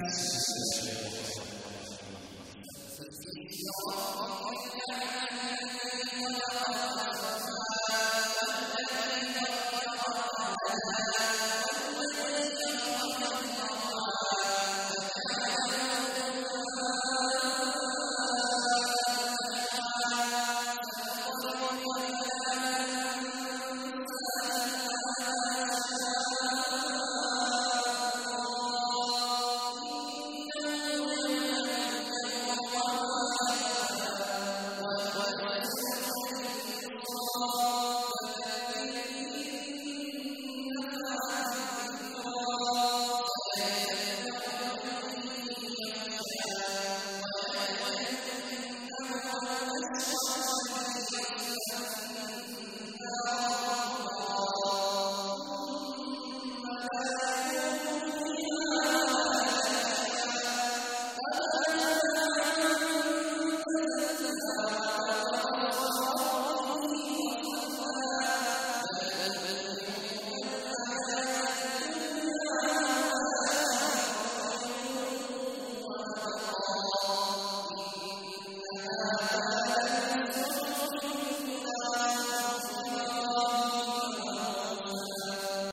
Yes. Allah